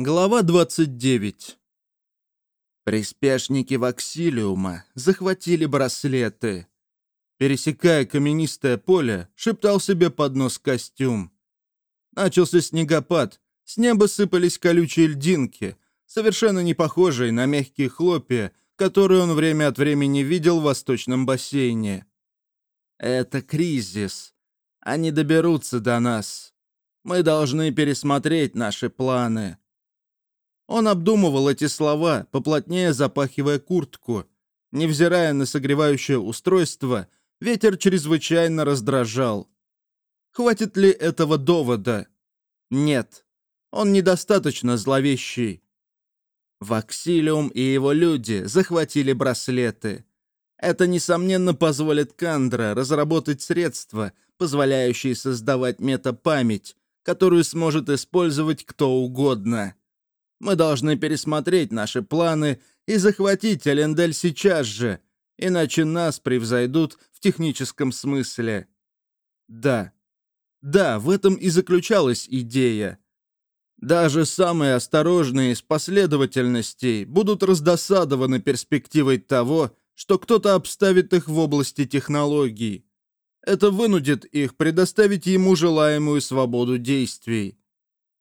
Глава 29 Приспешники Ваксилиума захватили браслеты. Пересекая каменистое поле, шептал себе под нос костюм. Начался снегопад, с неба сыпались колючие льдинки, совершенно не похожие на мягкие хлопья, которые он время от времени видел в восточном бассейне. Это кризис. Они доберутся до нас. Мы должны пересмотреть наши планы. Он обдумывал эти слова, поплотнее запахивая куртку. Невзирая на согревающее устройство, ветер чрезвычайно раздражал. Хватит ли этого довода? Нет. Он недостаточно зловещий. Ваксилиум и его люди захватили браслеты. Это, несомненно, позволит Кандра разработать средства, позволяющие создавать метапамять, которую сможет использовать кто угодно. Мы должны пересмотреть наши планы и захватить Элендель сейчас же, иначе нас превзойдут в техническом смысле. Да, да, в этом и заключалась идея. Даже самые осторожные из последовательностей будут раздосадованы перспективой того, что кто-то обставит их в области технологий. Это вынудит их предоставить ему желаемую свободу действий.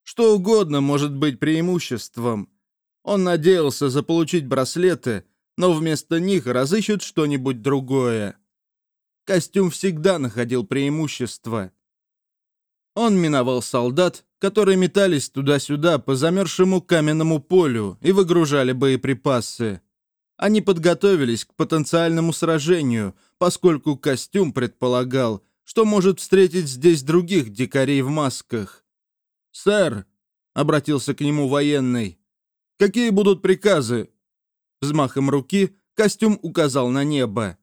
Что угодно может быть преимуществом. Он надеялся заполучить браслеты, но вместо них разыщут что-нибудь другое. Костюм всегда находил преимущество. Он миновал солдат, которые метались туда-сюда по замерзшему каменному полю и выгружали боеприпасы. Они подготовились к потенциальному сражению, поскольку костюм предполагал, что может встретить здесь других дикарей в масках. «Сэр», — обратился к нему военный, — «какие будут приказы?» Взмахом руки костюм указал на небо.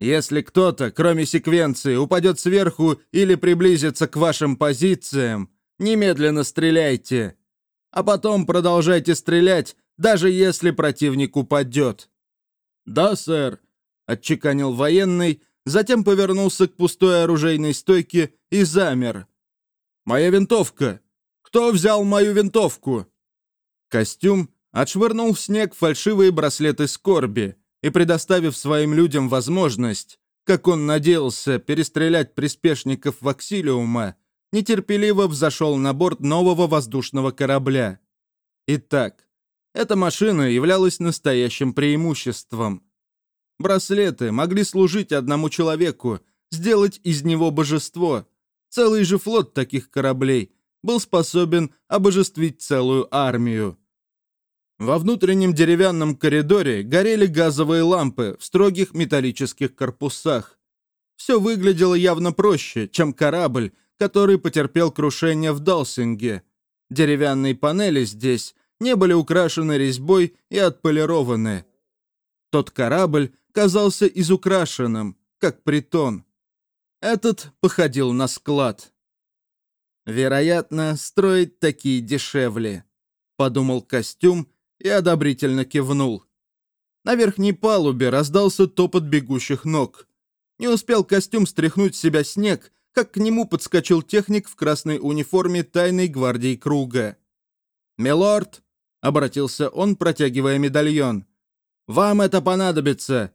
«Если кто-то, кроме секвенции, упадет сверху или приблизится к вашим позициям, немедленно стреляйте. А потом продолжайте стрелять, даже если противник упадет». «Да, сэр», — отчеканил военный, затем повернулся к пустой оружейной стойке и замер. Моя винтовка! Кто взял мою винтовку?» Костюм отшвырнул в снег фальшивые браслеты скорби и, предоставив своим людям возможность, как он надеялся, перестрелять приспешников Ваксилиума, нетерпеливо взошел на борт нового воздушного корабля. Итак, эта машина являлась настоящим преимуществом. Браслеты могли служить одному человеку, сделать из него божество — Целый же флот таких кораблей был способен обожествить целую армию. Во внутреннем деревянном коридоре горели газовые лампы в строгих металлических корпусах. Все выглядело явно проще, чем корабль, который потерпел крушение в Далсинге. Деревянные панели здесь не были украшены резьбой и отполированы. Тот корабль казался изукрашенным, как притон. Этот походил на склад. «Вероятно, строить такие дешевле», — подумал костюм и одобрительно кивнул. На верхней палубе раздался топот бегущих ног. Не успел костюм стряхнуть с себя снег, как к нему подскочил техник в красной униформе тайной гвардии круга. «Милорд», — обратился он, протягивая медальон, — «вам это понадобится».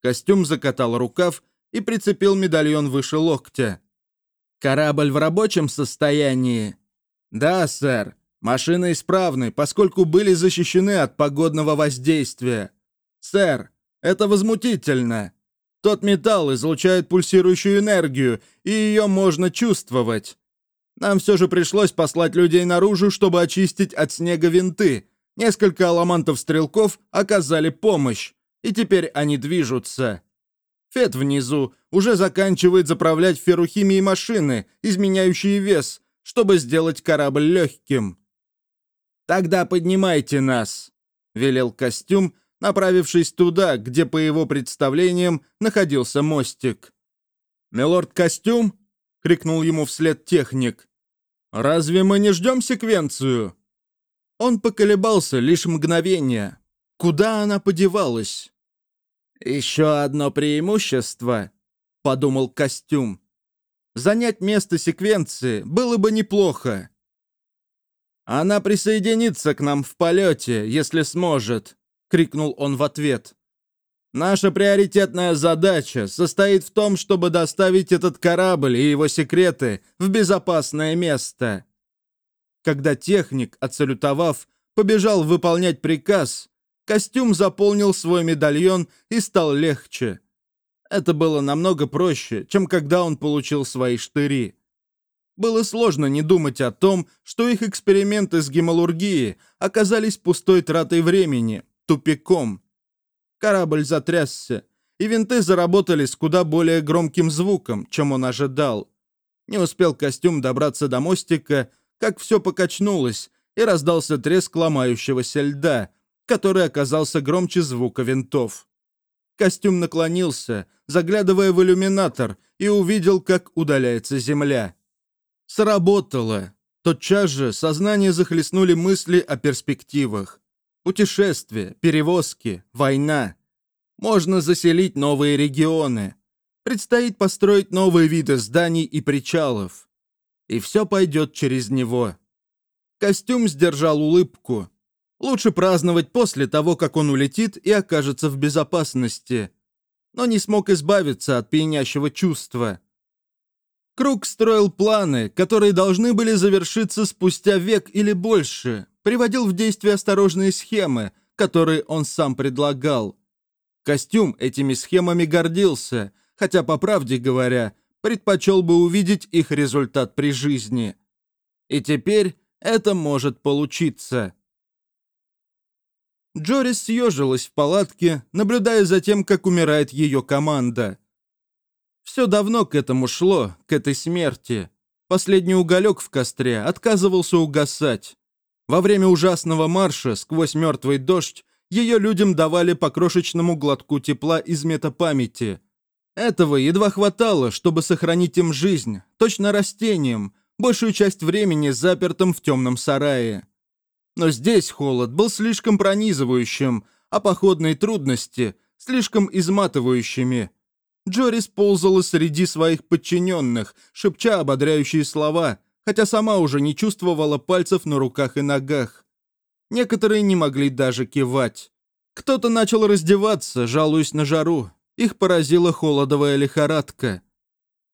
Костюм закатал рукав и прицепил медальон выше локтя. «Корабль в рабочем состоянии?» «Да, сэр. Машины исправны, поскольку были защищены от погодного воздействия. Сэр, это возмутительно. Тот металл излучает пульсирующую энергию, и ее можно чувствовать. Нам все же пришлось послать людей наружу, чтобы очистить от снега винты. Несколько аламантов-стрелков оказали помощь, и теперь они движутся. Фет внизу уже заканчивает заправлять феррухимией машины, изменяющие вес, чтобы сделать корабль легким. «Тогда поднимайте нас», — велел костюм, направившись туда, где, по его представлениям, находился мостик. «Милорд Костюм?» — крикнул ему вслед техник. «Разве мы не ждем секвенцию?» Он поколебался лишь мгновение. Куда она подевалась? «Еще одно преимущество», — подумал костюм. «Занять место секвенции было бы неплохо». «Она присоединится к нам в полете, если сможет», — крикнул он в ответ. «Наша приоритетная задача состоит в том, чтобы доставить этот корабль и его секреты в безопасное место». Когда техник, отсалютовав, побежал выполнять приказ, костюм заполнил свой медальон и стал легче. Это было намного проще, чем когда он получил свои штыри. Было сложно не думать о том, что их эксперименты с гемалургией оказались пустой тратой времени, тупиком. Корабль затрясся, и винты заработали с куда более громким звуком, чем он ожидал. Не успел костюм добраться до мостика, как все покачнулось, и раздался треск ломающегося льда, который оказался громче звука винтов. Костюм наклонился, заглядывая в иллюминатор, и увидел, как удаляется земля. Сработало. Тотчас же сознание захлестнули мысли о перспективах. Путешествия, перевозки, война. Можно заселить новые регионы. Предстоит построить новые виды зданий и причалов. И все пойдет через него. Костюм сдержал улыбку. Лучше праздновать после того, как он улетит и окажется в безопасности. Но не смог избавиться от пьянящего чувства. Круг строил планы, которые должны были завершиться спустя век или больше, приводил в действие осторожные схемы, которые он сам предлагал. Костюм этими схемами гордился, хотя, по правде говоря, предпочел бы увидеть их результат при жизни. И теперь это может получиться. Джорис съежилась в палатке, наблюдая за тем, как умирает ее команда. Все давно к этому шло, к этой смерти. Последний уголек в костре отказывался угасать. Во время ужасного марша сквозь мертвый дождь ее людям давали по крошечному глотку тепла из метапамяти. Этого едва хватало, чтобы сохранить им жизнь, точно растениям, большую часть времени запертым в темном сарае. Но здесь холод был слишком пронизывающим, а походные трудности – слишком изматывающими – Джорис ползала среди своих подчиненных, шепча ободряющие слова, хотя сама уже не чувствовала пальцев на руках и ногах. Некоторые не могли даже кивать. Кто-то начал раздеваться, жалуясь на жару. Их поразила холодовая лихорадка.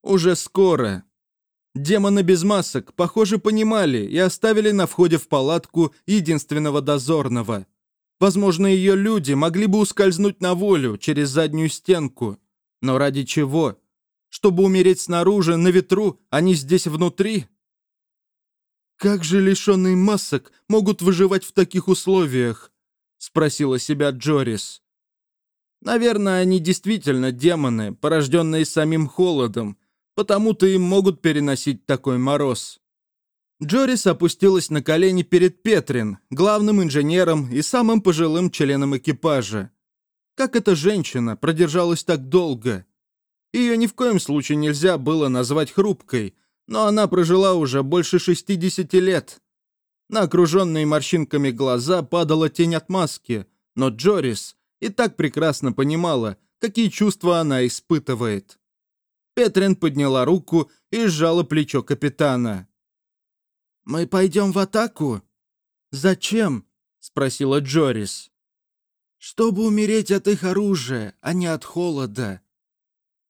Уже скоро. Демоны без масок, похоже, понимали и оставили на входе в палатку единственного дозорного. Возможно, ее люди могли бы ускользнуть на волю через заднюю стенку. Но ради чего? Чтобы умереть снаружи, на ветру, а не здесь внутри? «Как же лишенные масок могут выживать в таких условиях?» — спросила себя Джорис. «Наверное, они действительно демоны, порожденные самим холодом, потому-то им могут переносить такой мороз». Джорис опустилась на колени перед Петрин, главным инженером и самым пожилым членом экипажа. Как эта женщина продержалась так долго? Ее ни в коем случае нельзя было назвать хрупкой, но она прожила уже больше 60 лет. На окруженные морщинками глаза падала тень от маски, но Джорис и так прекрасно понимала, какие чувства она испытывает. Петрин подняла руку и сжала плечо капитана. «Мы пойдем в атаку?» «Зачем?» — спросила Джорис чтобы умереть от их оружия, а не от холода.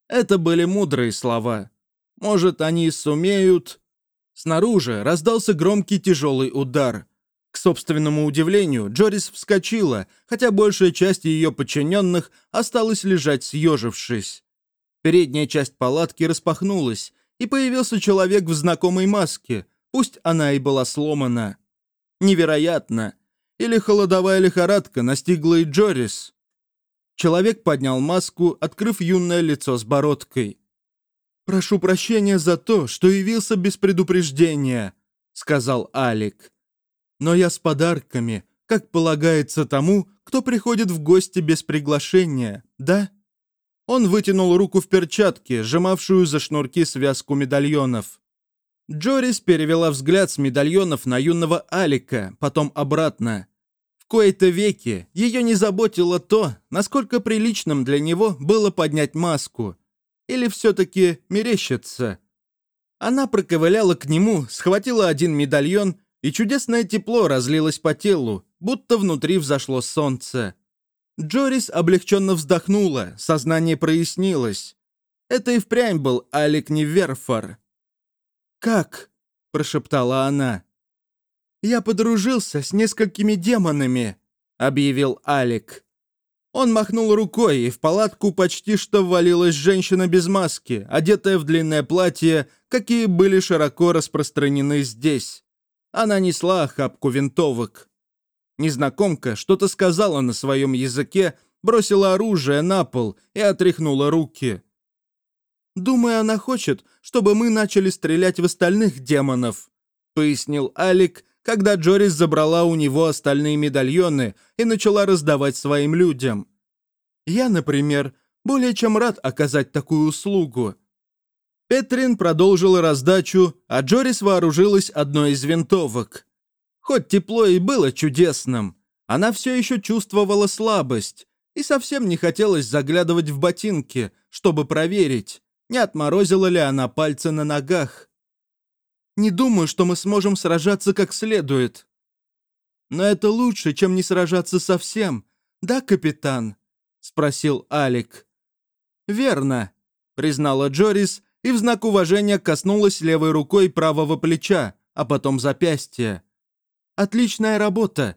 Это были мудрые слова. Может, они сумеют... Снаружи раздался громкий тяжелый удар. К собственному удивлению, Джорис вскочила, хотя большая часть ее подчиненных осталась лежать съежившись. Передняя часть палатки распахнулась, и появился человек в знакомой маске, пусть она и была сломана. Невероятно, или холодовая лихорадка настигла и Джорис? Человек поднял маску, открыв юное лицо с бородкой. «Прошу прощения за то, что явился без предупреждения», — сказал Алик. «Но я с подарками, как полагается тому, кто приходит в гости без приглашения, да?» Он вытянул руку в перчатке, сжимавшую за шнурки связку медальонов. Джорис перевела взгляд с медальонов на юного Алика, потом обратно. В кои-то веки ее не заботило то, насколько приличным для него было поднять маску. Или все-таки мерещится. Она проковыляла к нему, схватила один медальон и чудесное тепло разлилось по телу, будто внутри взошло солнце. Джорис облегченно вздохнула, сознание прояснилось. Это и впрямь был Алик Неверфор. «Как?» – прошептала она. «Я подружился с несколькими демонами», – объявил Алик. Он махнул рукой, и в палатку почти что ввалилась женщина без маски, одетая в длинное платье, какие были широко распространены здесь. Она несла охапку винтовок. Незнакомка что-то сказала на своем языке, бросила оружие на пол и отряхнула руки. «Думаю, она хочет, чтобы мы начали стрелять в остальных демонов», пояснил Алик, когда Джорис забрала у него остальные медальоны и начала раздавать своим людям. «Я, например, более чем рад оказать такую услугу». Петрин продолжила раздачу, а Джорис вооружилась одной из винтовок. Хоть тепло и было чудесным, она все еще чувствовала слабость и совсем не хотелось заглядывать в ботинки, чтобы проверить, не отморозила ли она пальцы на ногах. «Не думаю, что мы сможем сражаться как следует». «Но это лучше, чем не сражаться совсем, да, капитан?» — спросил Алик. «Верно», — признала Джорис и в знак уважения коснулась левой рукой правого плеча, а потом запястья. Отличная работа.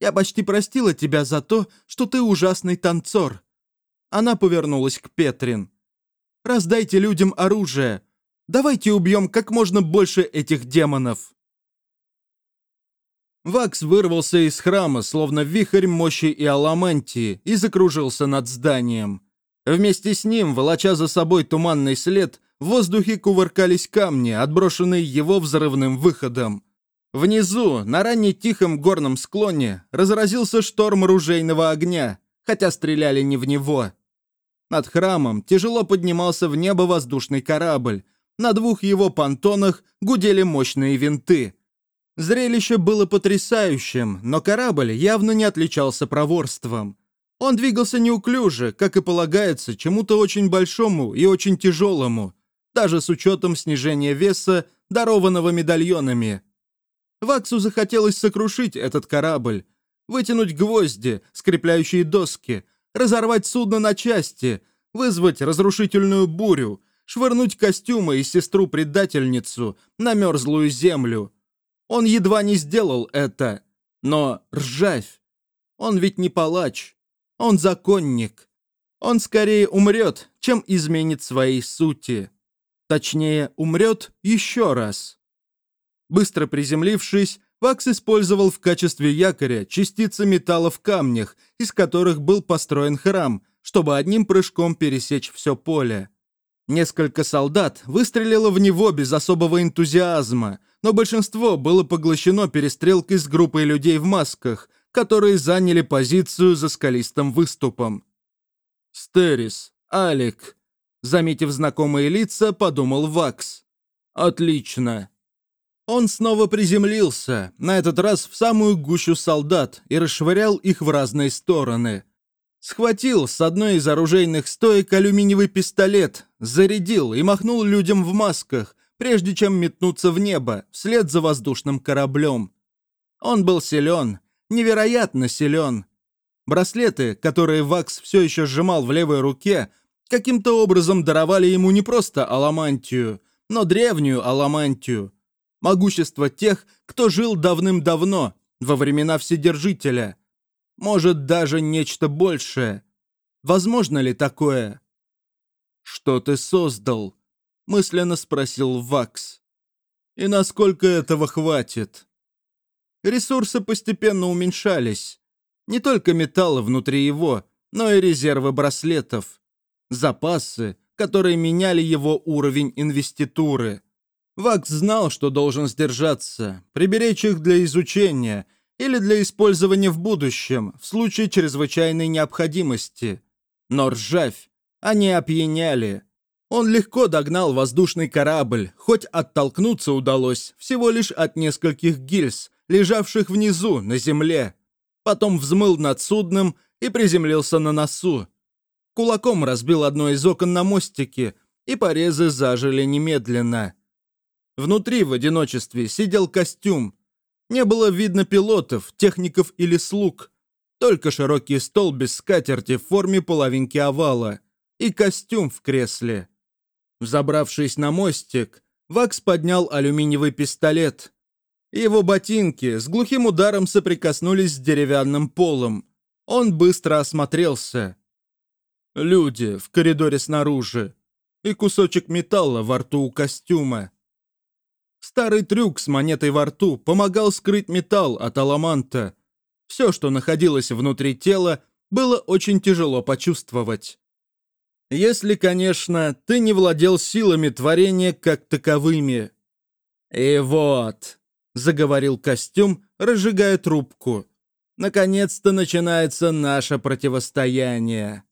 Я почти простила тебя за то, что ты ужасный танцор». Она повернулась к Петрин. «Раздайте людям оружие. Давайте убьем как можно больше этих демонов». Вакс вырвался из храма, словно вихрь мощи и аламантии, и закружился над зданием. Вместе с ним, волоча за собой туманный след, в воздухе кувыркались камни, отброшенные его взрывным выходом. Внизу, на ранне тихом горном склоне, разразился шторм ружейного огня, хотя стреляли не в него. Над храмом тяжело поднимался в небо воздушный корабль. На двух его понтонах гудели мощные винты. Зрелище было потрясающим, но корабль явно не отличался проворством. Он двигался неуклюже, как и полагается, чему-то очень большому и очень тяжелому, даже с учетом снижения веса, дарованного медальонами – Ваксу захотелось сокрушить этот корабль, вытянуть гвозди, скрепляющие доски, разорвать судно на части, вызвать разрушительную бурю, швырнуть костюмы и сестру-предательницу на мерзлую землю. Он едва не сделал это. Но ржавь. Он ведь не палач. Он законник. Он скорее умрет, чем изменит своей сути. Точнее, умрет еще раз. Быстро приземлившись, Вакс использовал в качестве якоря частицы металла в камнях, из которых был построен храм, чтобы одним прыжком пересечь все поле. Несколько солдат выстрелило в него без особого энтузиазма, но большинство было поглощено перестрелкой с группой людей в масках, которые заняли позицию за скалистым выступом. «Стерис, Алик», заметив знакомые лица, подумал Вакс. «Отлично. Он снова приземлился, на этот раз в самую гущу солдат, и расшвырял их в разные стороны. Схватил с одной из оружейных стоек алюминиевый пистолет, зарядил и махнул людям в масках, прежде чем метнуться в небо, вслед за воздушным кораблем. Он был силен, невероятно силен. Браслеты, которые Вакс все еще сжимал в левой руке, каким-то образом даровали ему не просто аламантию, но древнюю аламантию – могущество тех, кто жил давным-давно, во времена Вседержителя. Может, даже нечто большее. Возможно ли такое? «Что ты создал?» — мысленно спросил Вакс. «И насколько этого хватит?» Ресурсы постепенно уменьшались. Не только металлы внутри его, но и резервы браслетов. Запасы, которые меняли его уровень инвеституры — Вакс знал, что должен сдержаться, приберечь их для изучения или для использования в будущем, в случае чрезвычайной необходимости. Но ржавь, они опьяняли. Он легко догнал воздушный корабль, хоть оттолкнуться удалось всего лишь от нескольких гильз, лежавших внизу, на земле. Потом взмыл над судном и приземлился на носу. Кулаком разбил одно из окон на мостике, и порезы зажили немедленно. Внутри в одиночестве сидел костюм. Не было видно пилотов, техников или слуг. Только широкий стол без скатерти в форме половинки овала и костюм в кресле. Взобравшись на мостик, Вакс поднял алюминиевый пистолет. Его ботинки с глухим ударом соприкоснулись с деревянным полом. Он быстро осмотрелся. Люди в коридоре снаружи и кусочек металла во рту у костюма. Старый трюк с монетой во рту помогал скрыть металл от аламанта. Все, что находилось внутри тела, было очень тяжело почувствовать. Если, конечно, ты не владел силами творения как таковыми. «И вот», — заговорил костюм, разжигая трубку, «наконец-то начинается наше противостояние».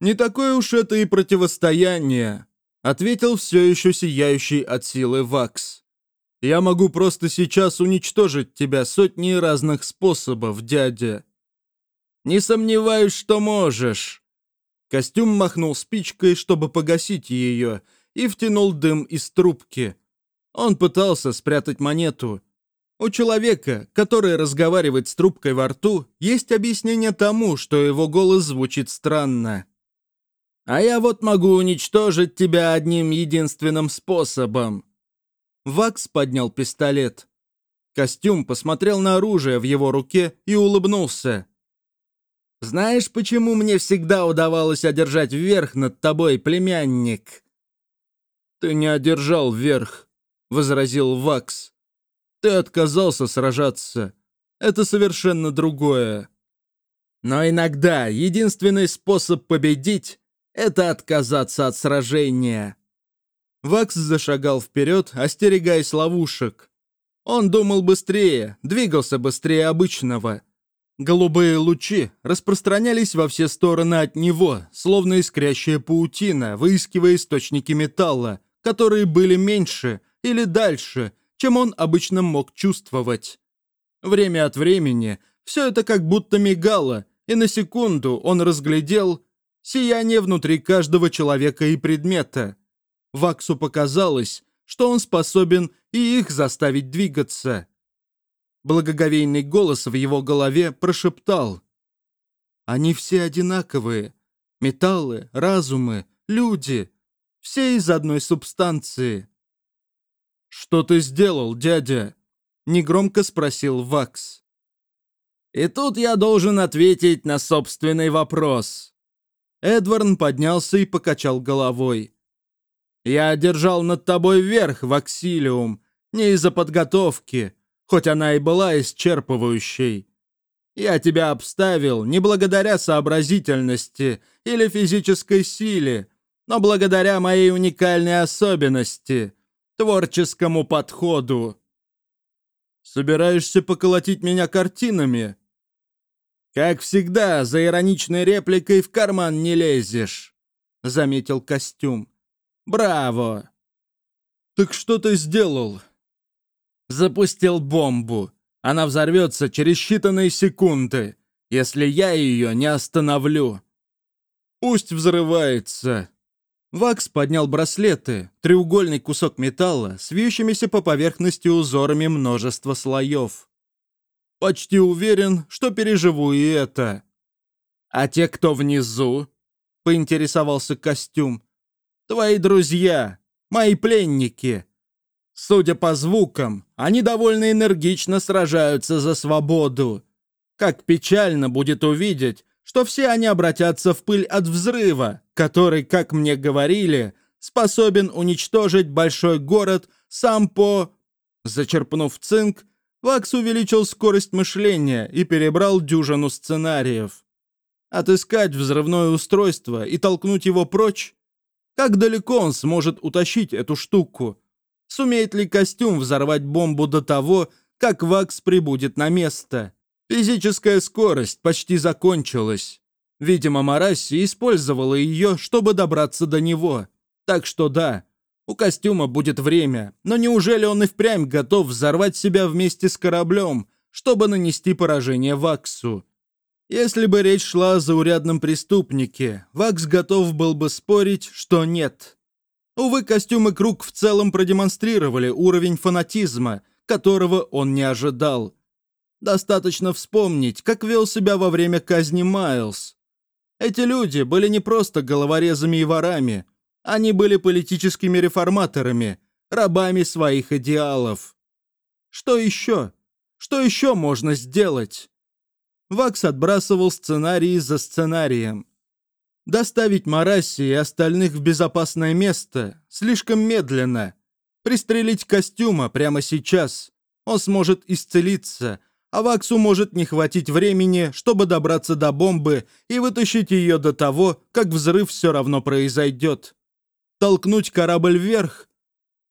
«Не такое уж это и противостояние», — ответил все еще сияющий от силы Вакс. «Я могу просто сейчас уничтожить тебя сотни разных способов, дядя». «Не сомневаюсь, что можешь», Костюм махнул спичкой, чтобы погасить ее, и втянул дым из трубки. Он пытался спрятать монету. У человека, который разговаривает с трубкой во рту, есть объяснение тому, что его голос звучит странно. «А я вот могу уничтожить тебя одним единственным способом». Вакс поднял пистолет. Костюм посмотрел на оружие в его руке и улыбнулся. Знаешь, почему мне всегда удавалось одержать верх над тобой, племянник?» «Ты не одержал верх», — возразил Вакс. «Ты отказался сражаться. Это совершенно другое». «Но иногда единственный способ победить — это отказаться от сражения». Вакс зашагал вперед, остерегаясь ловушек. Он думал быстрее, двигался быстрее обычного — Голубые лучи распространялись во все стороны от него, словно искрящая паутина, выискивая источники металла, которые были меньше или дальше, чем он обычно мог чувствовать. Время от времени все это как будто мигало, и на секунду он разглядел сияние внутри каждого человека и предмета. Ваксу показалось, что он способен и их заставить двигаться. Благоговейный голос в его голове прошептал. «Они все одинаковые. Металлы, разумы, люди. Все из одной субстанции». «Что ты сделал, дядя?» — негромко спросил Вакс. «И тут я должен ответить на собственный вопрос». Эдварн поднялся и покачал головой. «Я одержал над тобой верх, Ваксилиум, не из-за подготовки, хоть она и была исчерпывающей. Я тебя обставил не благодаря сообразительности или физической силе, но благодаря моей уникальной особенности, творческому подходу. Собираешься поколотить меня картинами? Как всегда, за ироничной репликой в карман не лезешь, заметил костюм. Браво! Так что ты сделал? запустил бомбу. Она взорвется через считанные секунды, если я ее не остановлю. Пусть взрывается. Вакс поднял браслеты, треугольный кусок металла с вьющимися по поверхности узорами множества слоев. Почти уверен, что переживу и это. А те, кто внизу? Поинтересовался костюм. Твои друзья, мои пленники. Судя по звукам, они довольно энергично сражаются за свободу. Как печально будет увидеть, что все они обратятся в пыль от взрыва, который, как мне говорили, способен уничтожить большой город сам по... Зачерпнув цинк, Вакс увеличил скорость мышления и перебрал дюжину сценариев. Отыскать взрывное устройство и толкнуть его прочь? Как далеко он сможет утащить эту штуку? Сумеет ли костюм взорвать бомбу до того, как Вакс прибудет на место? Физическая скорость почти закончилась. Видимо, Марасси использовала ее, чтобы добраться до него. Так что да, у костюма будет время, но неужели он и впрямь готов взорвать себя вместе с кораблем, чтобы нанести поражение Ваксу? Если бы речь шла о заурядном преступнике, Вакс готов был бы спорить, что нет. Увы, костюмы Круг в целом продемонстрировали уровень фанатизма, которого он не ожидал. Достаточно вспомнить, как вел себя во время казни Майлз. Эти люди были не просто головорезами и ворами, они были политическими реформаторами, рабами своих идеалов. Что еще? Что еще можно сделать? Вакс отбрасывал сценарии за сценарием. Доставить Мараси и остальных в безопасное место слишком медленно. Пристрелить костюма прямо сейчас. Он сможет исцелиться, а Ваксу может не хватить времени, чтобы добраться до бомбы и вытащить ее до того, как взрыв все равно произойдет. Толкнуть корабль вверх?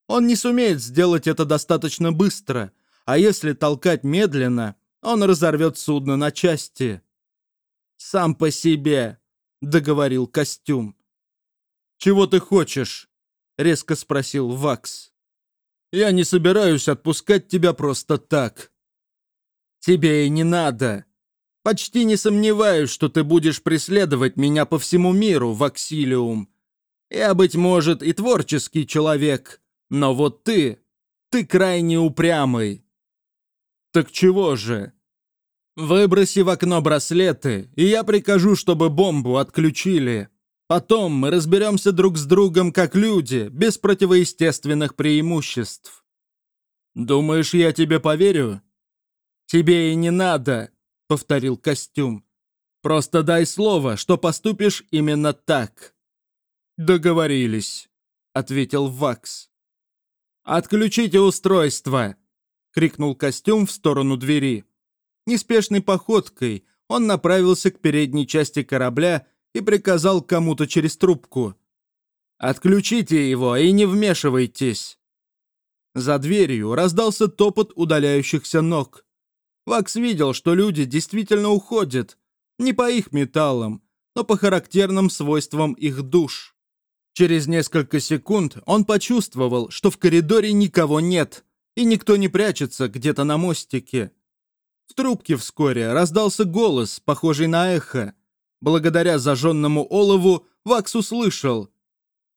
Он не сумеет сделать это достаточно быстро, а если толкать медленно, он разорвет судно на части. «Сам по себе», — договорил костюм. «Чего ты хочешь?» — резко спросил Вакс. «Я не собираюсь отпускать тебя просто так». «Тебе и не надо. Почти не сомневаюсь, что ты будешь преследовать меня по всему миру, Ваксилиум. Я, быть может, и творческий человек, но вот ты, ты крайне упрямый». «Так чего же?» Выброси в окно браслеты, и я прикажу, чтобы бомбу отключили. Потом мы разберемся друг с другом как люди, без противоестественных преимуществ. Думаешь, я тебе поверю? Тебе и не надо, повторил костюм. Просто дай слово, что поступишь именно так. Договорились, ответил Вакс. Отключите устройство, крикнул костюм в сторону двери. Неспешной походкой он направился к передней части корабля и приказал кому-то через трубку. «Отключите его и не вмешивайтесь!» За дверью раздался топот удаляющихся ног. Вакс видел, что люди действительно уходят. Не по их металлам, но по характерным свойствам их душ. Через несколько секунд он почувствовал, что в коридоре никого нет, и никто не прячется где-то на мостике. В трубке вскоре раздался голос, похожий на эхо. Благодаря зажженному олову Вакс услышал.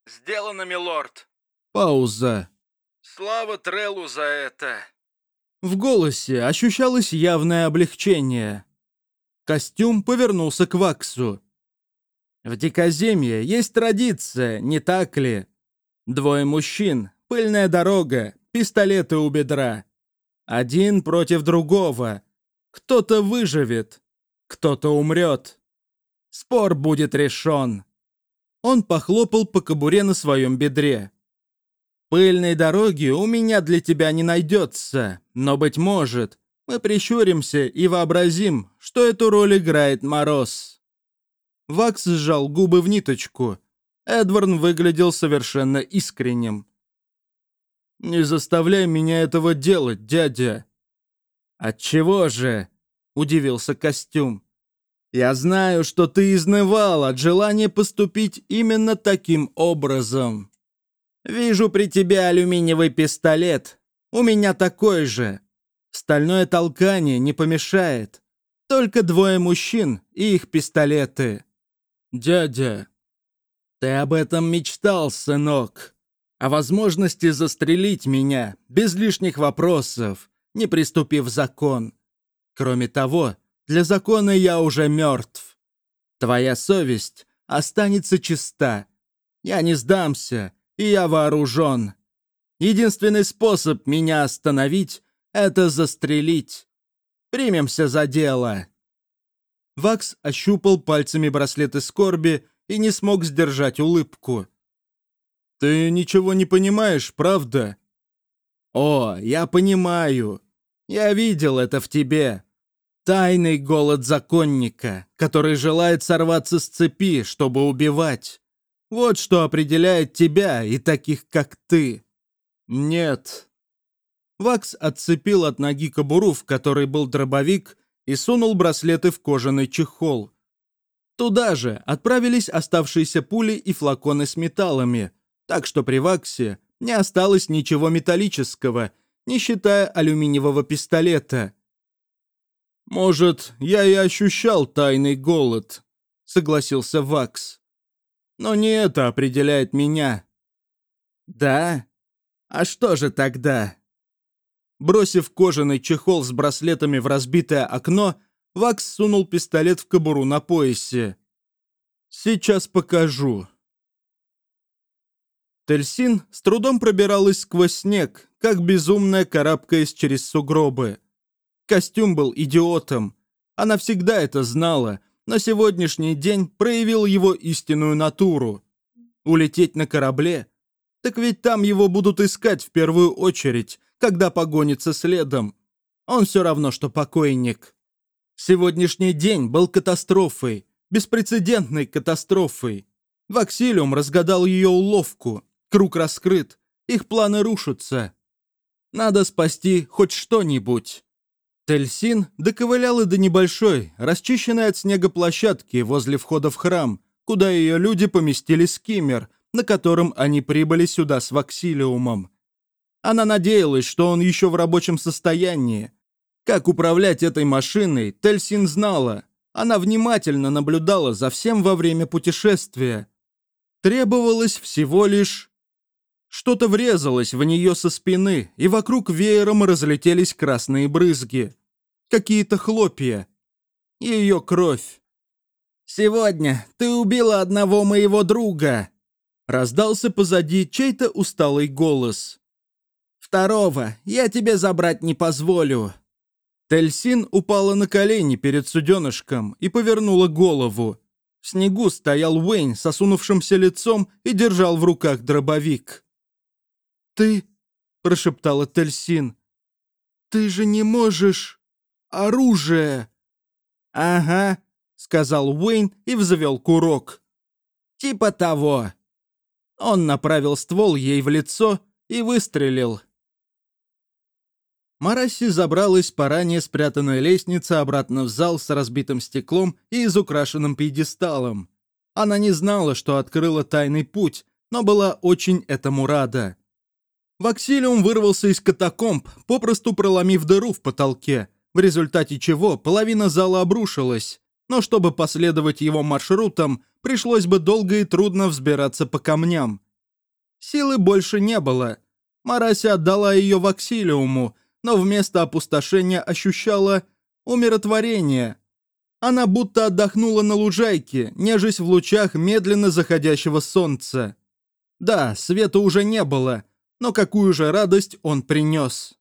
«Сделано, милорд!» Пауза. «Слава Треллу за это!» В голосе ощущалось явное облегчение. Костюм повернулся к Ваксу. «В Дикоземье есть традиция, не так ли? Двое мужчин, пыльная дорога, пистолеты у бедра. Один против другого, кто-то выживет, кто-то умрет. Спор будет решен. Он похлопал по кобуре на своем бедре. Пыльной дороги у меня для тебя не найдется, но, быть может, мы прищуримся и вообразим, что эту роль играет Мороз. Вакс сжал губы в ниточку. Эдвард выглядел совершенно искренним. «Не заставляй меня этого делать, дядя», «Отчего же?» — удивился костюм. «Я знаю, что ты изнывал от желания поступить именно таким образом. Вижу при тебе алюминиевый пистолет. У меня такой же. Стальное толкание не помешает. Только двое мужчин и их пистолеты. Дядя, ты об этом мечтал, сынок. О возможности застрелить меня без лишних вопросов не приступив закон. Кроме того, для закона я уже мертв. Твоя совесть останется чиста. Я не сдамся, и я вооружен. Единственный способ меня остановить — это застрелить. Примемся за дело». Вакс ощупал пальцами браслеты скорби и не смог сдержать улыбку. «Ты ничего не понимаешь, правда?» «О, я понимаю. Я видел это в тебе. Тайный голод законника, который желает сорваться с цепи, чтобы убивать. Вот что определяет тебя и таких, как ты. Нет». Вакс отцепил от ноги кобуру, в которой был дробовик, и сунул браслеты в кожаный чехол. Туда же отправились оставшиеся пули и флаконы с металлами, так что при Ваксе не осталось ничего металлического, не считая алюминиевого пистолета. «Может, я и ощущал тайный голод», — согласился Вакс. «Но не это определяет меня». «Да? А что же тогда?» Бросив кожаный чехол с браслетами в разбитое окно, Вакс сунул пистолет в кобуру на поясе. «Сейчас покажу». Тельсин с трудом пробиралась сквозь снег, как безумная карабкаясь через сугробы. Костюм был идиотом. Она всегда это знала, но сегодняшний день проявил его истинную натуру. Улететь на корабле? Так ведь там его будут искать в первую очередь, когда погонится следом. Он все равно, что покойник. Сегодняшний день был катастрофой, беспрецедентной катастрофой. Ваксилиум разгадал ее уловку. Круг раскрыт, их планы рушатся. Надо спасти хоть что-нибудь. Тельсин доковыляла до небольшой, расчищенной от снега площадки возле входа в храм, куда ее люди поместили скиммер, на котором они прибыли сюда с Ваксилиумом. Она надеялась, что он еще в рабочем состоянии. Как управлять этой машиной, Тельсин знала. Она внимательно наблюдала за всем во время путешествия. Требовалось всего лишь что-то врезалось в нее со спины, и вокруг веером разлетелись красные брызги. Какие-то хлопья. Ее кровь. «Сегодня ты убила одного моего друга!» Раздался позади чей-то усталый голос. «Второго я тебе забрать не позволю!» Тельсин упала на колени перед суденышком и повернула голову. В снегу стоял Уэйн с осунувшимся лицом и держал в руках дробовик. «Ты...» — прошептала Тельсин. «Ты же не можешь... оружие!» «Ага», — сказал Уэйн и взвел курок. «Типа того». Он направил ствол ей в лицо и выстрелил. Мараси забралась по ранее спрятанной лестнице обратно в зал с разбитым стеклом и изукрашенным пьедесталом. Она не знала, что открыла тайный путь, но была очень этому рада. Ваксилиум вырвался из катакомб, попросту проломив дыру в потолке, в результате чего половина зала обрушилась. Но чтобы последовать его маршрутам, пришлось бы долго и трудно взбираться по камням. Силы больше не было. Марася отдала ее Ваксилиуму, но вместо опустошения ощущала умиротворение. Она будто отдохнула на лужайке, нежесть в лучах медленно заходящего солнца. Да, света уже не было, но какую же радость он принес.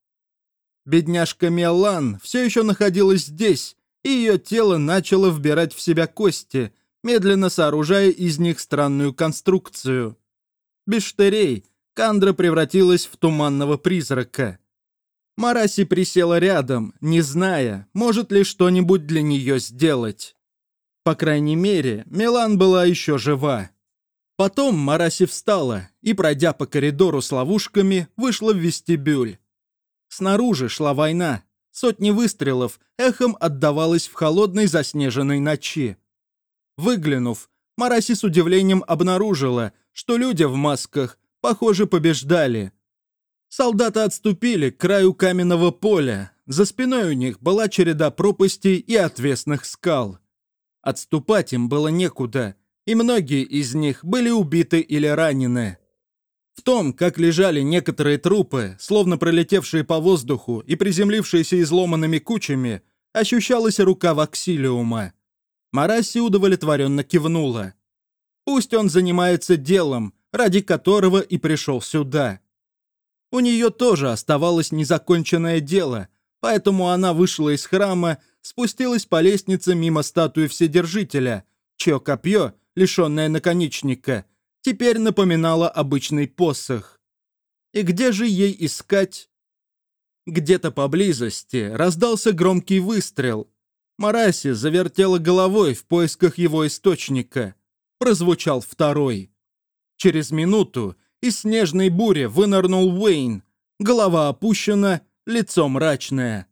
Бедняжка Мелан все еще находилась здесь, и ее тело начало вбирать в себя кости, медленно сооружая из них странную конструкцию. Без штырей Кандра превратилась в туманного призрака. Мараси присела рядом, не зная, может ли что-нибудь для нее сделать. По крайней мере, Милан была еще жива. Потом Мараси встала и, пройдя по коридору с ловушками, вышла в вестибюль. Снаружи шла война. Сотни выстрелов эхом отдавалось в холодной заснеженной ночи. Выглянув, Мараси с удивлением обнаружила, что люди в масках, похоже, побеждали. Солдаты отступили к краю каменного поля. За спиной у них была череда пропастей и отвесных скал. Отступать им было некуда — и многие из них были убиты или ранены. В том, как лежали некоторые трупы, словно пролетевшие по воздуху и приземлившиеся изломанными кучами, ощущалась рука Ваксилиума. Мараси удовлетворенно кивнула. Пусть он занимается делом, ради которого и пришел сюда. У нее тоже оставалось незаконченное дело, поэтому она вышла из храма, спустилась по лестнице мимо статуи Вседержителя, чье копье лишенная наконечника, теперь напоминала обычный посох. И где же ей искать? Где-то поблизости раздался громкий выстрел. Мараси завертела головой в поисках его источника. Прозвучал второй. Через минуту из снежной бури вынырнул Уэйн. Голова опущена, лицо мрачное.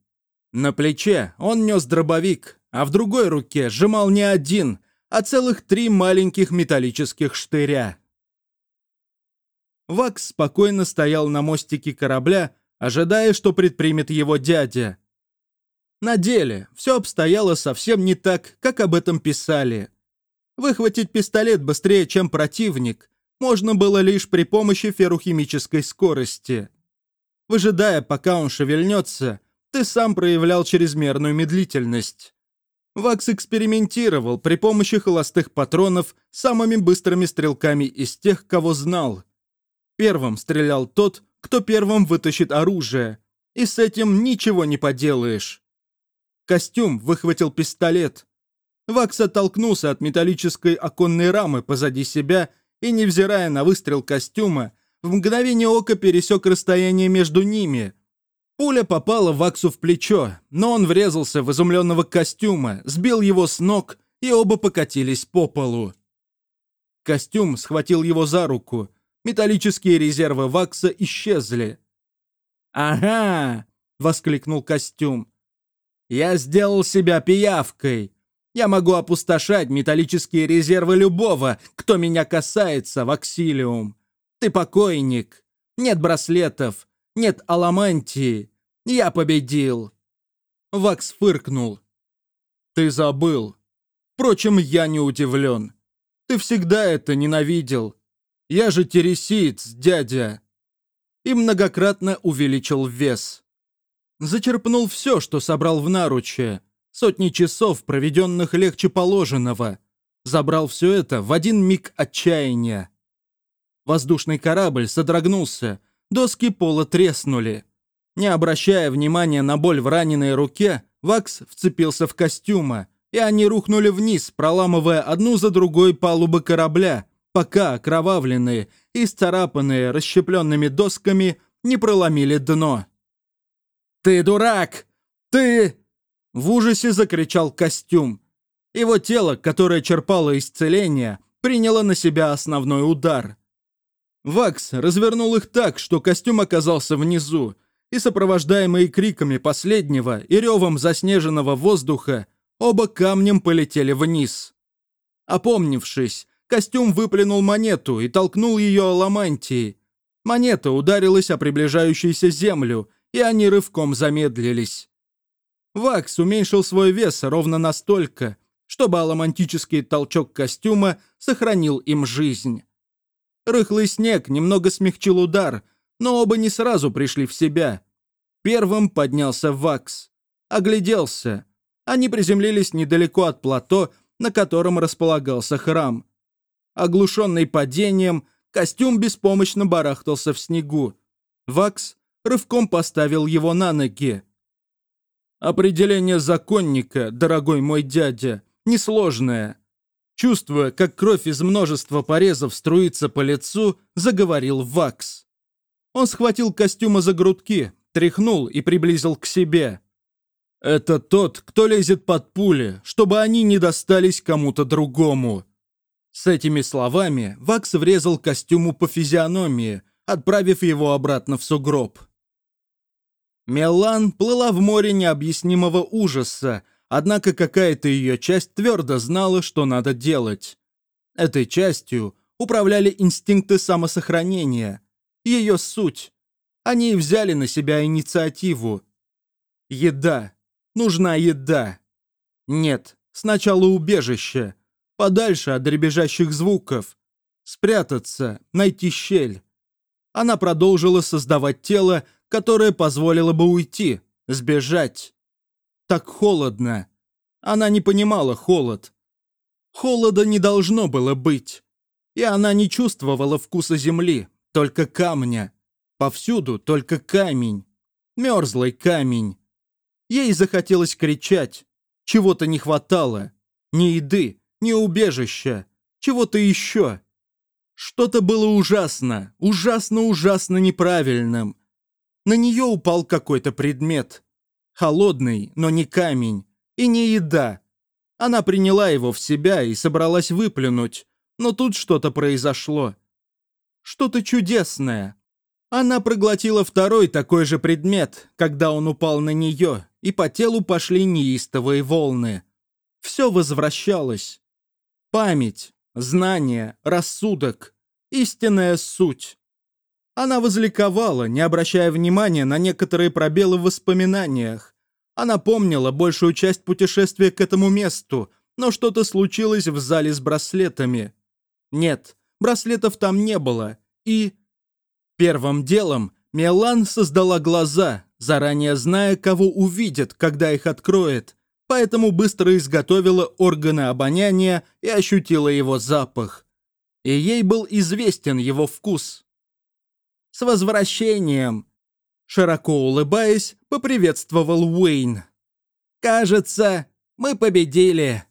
На плече он нес дробовик, а в другой руке сжимал не один, а целых три маленьких металлических штыря. Вакс спокойно стоял на мостике корабля, ожидая, что предпримет его дядя. На деле все обстояло совсем не так, как об этом писали. Выхватить пистолет быстрее, чем противник, можно было лишь при помощи феррухимической скорости. Выжидая, пока он шевельнется, ты сам проявлял чрезмерную медлительность. Вакс экспериментировал при помощи холостых патронов самыми быстрыми стрелками из тех, кого знал. Первым стрелял тот, кто первым вытащит оружие, и с этим ничего не поделаешь. Костюм выхватил пистолет. Вакс оттолкнулся от металлической оконной рамы позади себя и, невзирая на выстрел костюма, в мгновение ока пересек расстояние между ними, Пуля попала Ваксу в плечо, но он врезался в изумленного костюма, сбил его с ног, и оба покатились по полу. Костюм схватил его за руку. Металлические резервы Вакса исчезли. «Ага!» — воскликнул костюм. «Я сделал себя пиявкой. Я могу опустошать металлические резервы любого, кто меня касается, Ваксилиум. Ты покойник. Нет браслетов, нет аламантии. Я победил!» Вакс фыркнул. «Ты забыл. Впрочем, я не удивлен. Ты всегда это ненавидел. Я же тересиец, дядя!» И многократно увеличил вес. Зачерпнул все, что собрал в наруче. Сотни часов, проведенных легче положенного. Забрал все это в один миг отчаяния. Воздушный корабль содрогнулся, Доски пола треснули. Не обращая внимания на боль в раненой руке, Вакс вцепился в костюма, и они рухнули вниз, проламывая одну за другой палубы корабля, пока окровавленные и сцарапанные расщепленными досками не проломили дно. «Ты дурак! Ты...» В ужасе закричал костюм. Его тело, которое черпало исцеление, приняло на себя основной удар. Вакс развернул их так, что костюм оказался внизу, и сопровождаемые криками последнего и ревом заснеженного воздуха, оба камнем полетели вниз. Опомнившись, костюм выплюнул монету и толкнул ее аламантией. Монета ударилась о приближающуюся землю, и они рывком замедлились. Вакс уменьшил свой вес ровно настолько, чтобы аламантический толчок костюма сохранил им жизнь. Рыхлый снег немного смягчил удар, но оба не сразу пришли в себя. Первым поднялся Вакс. Огляделся. Они приземлились недалеко от плато, на котором располагался храм. Оглушенный падением, костюм беспомощно барахтался в снегу. Вакс рывком поставил его на ноги. «Определение законника, дорогой мой дядя, несложное. Чувствуя, как кровь из множества порезов струится по лицу, заговорил Вакс. Он схватил костюма за грудки, тряхнул и приблизил к себе. «Это тот, кто лезет под пули, чтобы они не достались кому-то другому». С этими словами Вакс врезал костюму по физиономии, отправив его обратно в сугроб. Мелан плыла в море необъяснимого ужаса, Однако какая-то ее часть твердо знала, что надо делать. Этой частью управляли инстинкты самосохранения, ее суть. Они взяли на себя инициативу. Еда. Нужна еда. Нет, сначала убежище. Подальше от дребезжащих звуков. Спрятаться, найти щель. Она продолжила создавать тело, которое позволило бы уйти, сбежать так холодно. Она не понимала холод. Холода не должно было быть. И она не чувствовала вкуса земли, только камня. Повсюду только камень. Мерзлый камень. Ей захотелось кричать. Чего-то не хватало. Ни еды, ни убежища. Чего-то еще. Что-то было ужасно, ужасно-ужасно неправильным. На нее упал какой-то предмет. Холодный, но не камень. И не еда. Она приняла его в себя и собралась выплюнуть. Но тут что-то произошло. Что-то чудесное. Она проглотила второй такой же предмет, когда он упал на нее, и по телу пошли неистовые волны. Все возвращалось. Память, знание, рассудок, истинная суть. Она возликовала, не обращая внимания на некоторые пробелы в воспоминаниях. Она помнила большую часть путешествия к этому месту, но что-то случилось в зале с браслетами. Нет, браслетов там не было, и... Первым делом Мелан создала глаза, заранее зная, кого увидит, когда их откроет, поэтому быстро изготовила органы обоняния и ощутила его запах. И ей был известен его вкус. «С возвращением!» Широко улыбаясь, поприветствовал Уэйн. «Кажется, мы победили!»